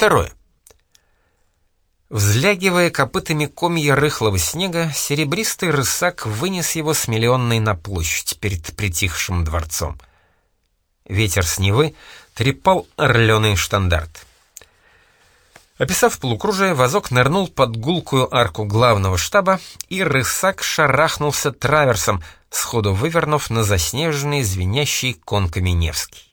Второе. Взлягивая копытами комья рыхлого снега, серебристый рысак вынес его с миллионной на площадь перед притихшим дворцом. Ветер с Невы трепал орленый штандарт. Описав полукружие, вазок нырнул под гулкую арку главного штаба, и рысак шарахнулся траверсом, сходу вывернув на заснеженный, звенящий конками Невский.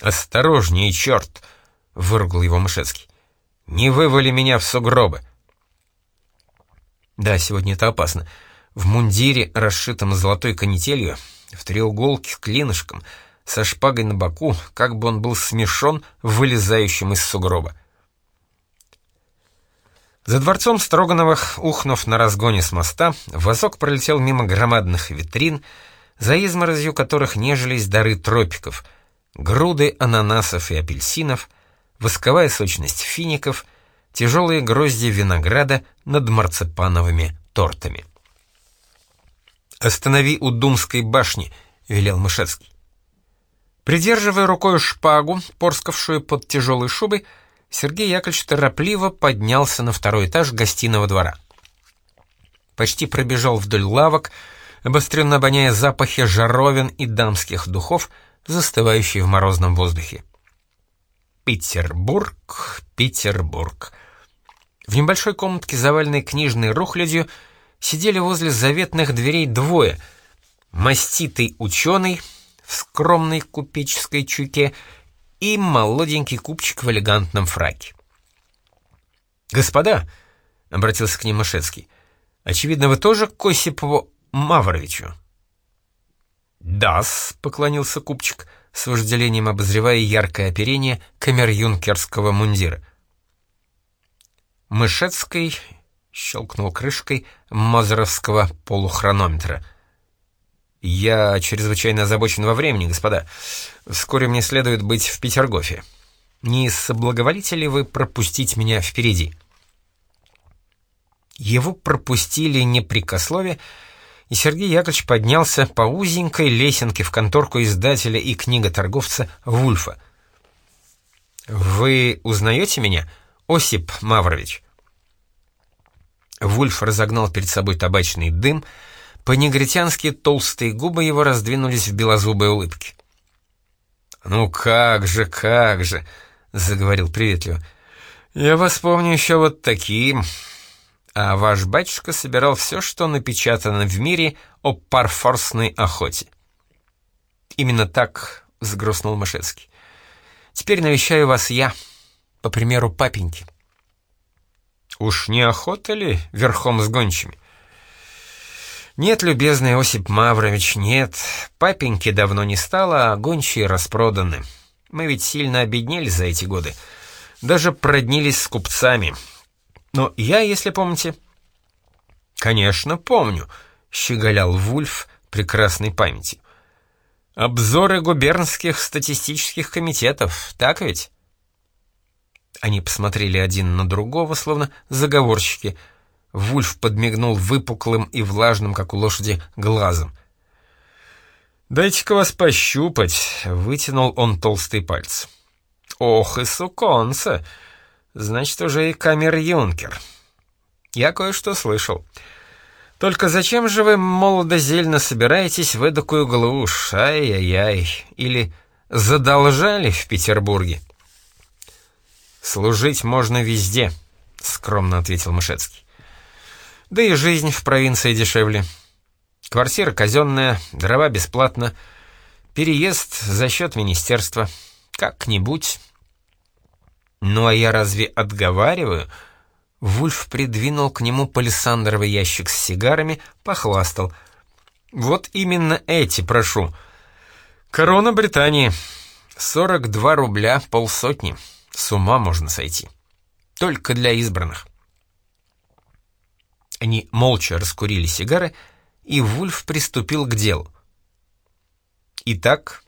«Осторожнее, черт!» — выругал его Мышецкий. Не вывали меня в сугробы. Да, сегодня это опасно. В мундире, расшитом золотой канителью, в треуголке клинышком, со шпагой на боку, как бы он был смешон вылезающим из сугроба. За дворцом Строгановых, ухнув на разгоне с моста, вазок пролетел мимо громадных витрин, за изморозью которых нежились дары тропиков, груды ананасов и апельсинов — восковая сочность фиников, тяжелые грозди винограда над марципановыми тортами. «Останови у Думской башни», — велел Мышецкий. Придерживая рукой шпагу, порскавшую под тяжелой шубой, Сергей Яковлевич торопливо поднялся на второй этаж гостиного двора. Почти пробежал вдоль лавок, обостренно обоняя запахи жаровин и дамских духов, застывающие в морозном воздухе. Петербург, Петербург. В небольшой комнатке, заваленной книжной рухлядью, сидели возле заветных дверей двое. Маститый ученый в скромной купеческой чуке и молоденький купчик в элегантном фраке. «Господа», — обратился к ним Мышецкий, — «очевидно, вы тоже к Осипову Мавровичу?» «Да-с», — поклонился купчик, — с вожделением обозревая яркое оперение камер-юнкерского мундира. Мышецкий щелкнул крышкой мазеровского полухронометра. «Я чрезвычайно озабочен во времени, господа. Вскоре мне следует быть в Петергофе. Не соблаговолите ли вы пропустить меня впереди?» Его пропустили непрекословие, и Сергей Яковлевич поднялся по узенькой лесенке в конторку издателя и книготорговца Вульфа. «Вы узнаете меня, Осип Маврович?» Вульф разогнал перед собой табачный дым, по-негритянски толстые губы его раздвинулись в белозубой улыбке. «Ну как же, как же!» — заговорил приветливо. «Я вас помню еще вот таким, а ваш батюшка собирал все, что напечатано в мире о парфорсной охоте. Именно так сгрустнул Мышецкий. Теперь навещаю вас я, по примеру папеньки. Уж не охота ли верхом с гончими? Нет, любезный Осип Маврович, нет. Папеньки давно не стало, а гончие распроданы. Мы ведь сильно обеднели за эти годы. Даже проднились с купцами. Но я, если помните...» «Конечно, помню», — щеголял Вульф прекрасной памяти. «Обзоры губернских статистических комитетов, так ведь?» Они посмотрели один на другого, словно заговорщики. Вульф подмигнул выпуклым и влажным, как у лошади, глазом. «Дайте-ка вас пощупать», — вытянул он толстый палец. «Ох и суконца! Значит, уже и камер-юнкер. Я кое-что слышал. Только зачем же вы молодо-зельно собираетесь в эдакую глушь? Ай-яй-яй. Или задолжали в Петербурге? Служить можно везде, скромно ответил Мышецкий. Да и жизнь в провинции дешевле. Квартира казенная, дрова бесплатно, переезд за счет министерства. Как-нибудь «Ну а я разве отговариваю?» Вульф придвинул к нему палисандровый ящик с сигарами, похвастал. «Вот именно эти, прошу. Корона Британии. 42 рубля полсотни. С ума можно сойти. Только для избранных». Они молча раскурили сигары, и Вульф приступил к делу. «Итак,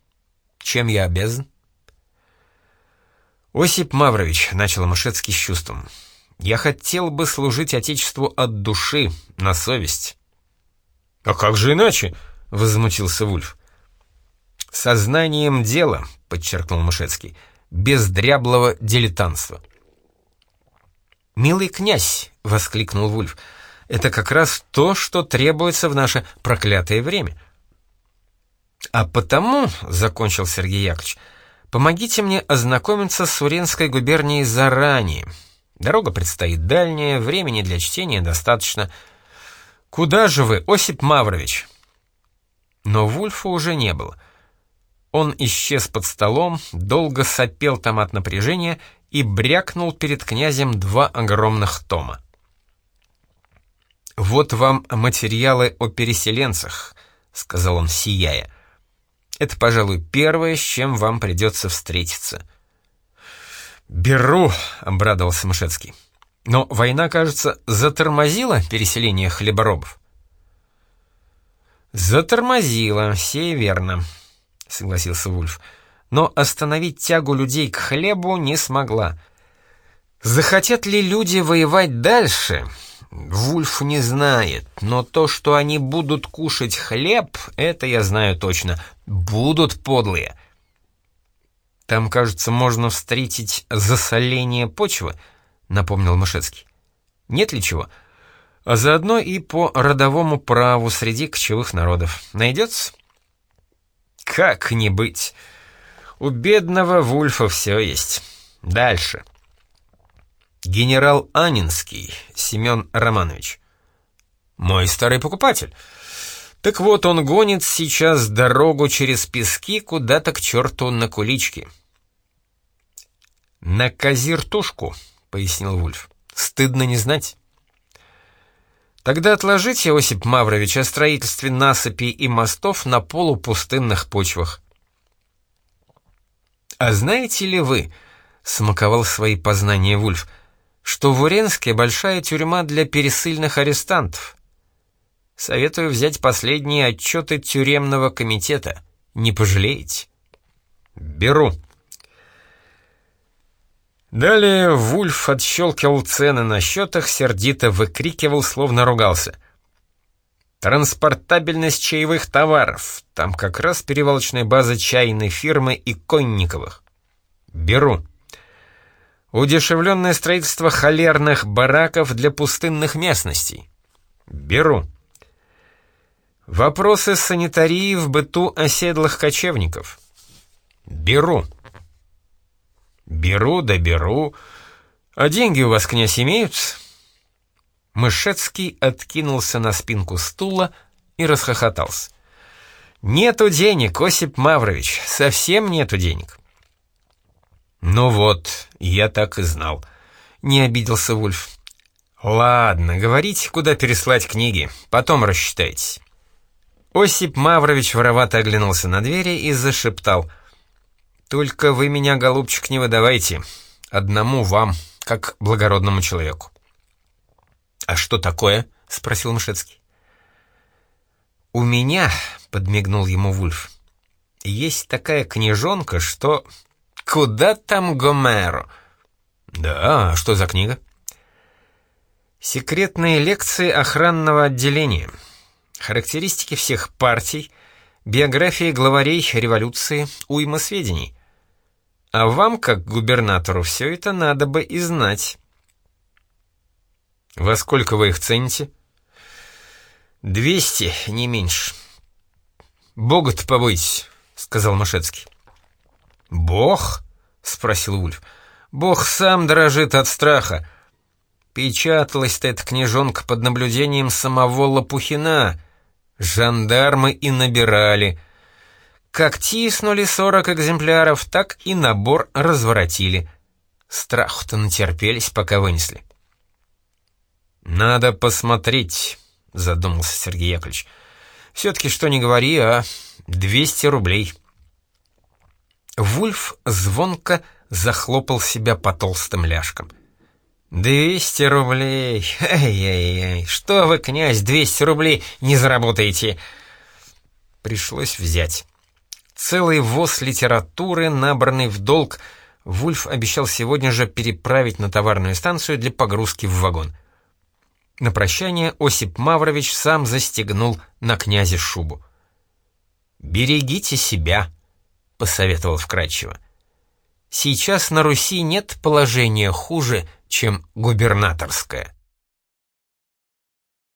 чем я обязан?» «Осип Маврович», — начал Мышецкий с чувством, — «я хотел бы служить Отечеству от души, на совесть». «А как же иначе?» — возмутился Вульф. «Сознанием дела», — подчеркнул Мышецкий, — без дряблого дилетантства. «Милый князь!» — воскликнул Вульф. «Это как раз то, что требуется в наше проклятое время». «А потому», — закончил Сергей Яковлевич, — «помогите мне ознакомиться с Уренской губернией заранее. Дорога предстоит дальняя, времени для чтения достаточно. Куда же вы, Осип Маврович?» Но Вульфа уже не было. Он исчез под столом, долго сопел там от напряжения и брякнул перед князем два огромных тома. «Вот вам материалы о переселенцах», — сказал он, сияя. «Это, пожалуй, первое, с чем вам придется встретиться». «Беру», — обрадовался Мышецкий. «Но война, кажется, затормозила переселение хлеборобов». «Затормозила, сей верно», — согласился Вульф. «Но остановить тягу людей к хлебу не смогла. Захотят ли люди воевать дальше?» Вульф не знает, но то, что они будут кушать хлеб, это я знаю точно. Будут подлые. Там, кажется, можно встретить засоление почвы, напомнил Мышецкий. Нет ли чего? — а заодно и по родовому праву среди кочевых народов. Найдется? Как не быть? У бедного Вульфа все есть. Дальше. Генерал Анинский, Семен Романович. Мой старый покупатель. Так вот, он гонит сейчас дорогу через пески куда-то к черту на кулички. «На козиртушку», — пояснил Вульф. «Стыдно не знать». Тогда отложите, Осип Маврович, о строительстве насыпей и мостов на полупустынных почвах. «А знаете ли вы, — смаковал свои познания Вульф, — что в Уренске большая тюрьма для пересыльных арестантов? Советую взять последние отчеты тюремного комитета. Не пожалеете?» «Беру», Далее Вульф отщелкивал цены на счетах, сердито выкрикивал, словно ругался. Транспортабельность чаевых товаров. Там как раз перевалочная база чайной фирмы и Конниковых. Беру. Удешевленное строительство холерных бараков для пустынных местностей. Беру. Вопросы санитарии в быту оседлых кочевников. Беру. «Беру да беру. А деньги у вас, князь, имеются?» Мышецкий откинулся на спинку стула и расхохотался. «Нету денег, Осип Маврович, совсем нету денег». «Ну вот, я так и знал», — не обиделся Вульф. «Ладно, говорите, куда переслать книги, потом рассчитайтесь». Осип Маврович воровато оглянулся на двери и зашептал — только вы меня, голубчик, не выдавайте. Одному вам, как благородному человеку. «А что такое?» — спросил Мшецкий. «У меня», — подмигнул ему Вульф, — «есть такая книжонка, что...» «Куда там Гомеро?» «Да, а что за книга?» «Секретные лекции охранного отделения. Характеристики всех партий, биографии главарей революции, уйма сведений. А вам, как губернатору, все это надо бы и знать. Во сколько вы их цените? Двести, не меньше. Бога-то побойтесь, сказал Машецкий. Бог? спросил Ульф. Бог сам дрожит от страха. Печаталась-то эта книжонка под наблюдением самого Лопухина. Жандармы и набирали — как тиснули сорок экземпляров, так и набор разворотили. Страху-то натерпелись, пока вынесли. «Надо посмотреть», — задумался Сергей Яковлевич. «Все-таки, что не говори, а двести рублей». Вульф звонко захлопал себя по толстым ляжкам. «Двести рублей! Эй-эй-эй! Что вы, князь, двести рублей не заработаете?» Пришлось взять. Целый воз литературы, набранный в долг, Вульф обещал сегодня же переправить на товарную станцию для погрузки в вагон. На прощание Осип Маврович сам застегнул на князе шубу. «Берегите себя», — посоветовал вкратчиво. Сейчас на Руси нет положения хуже, чем губернаторское.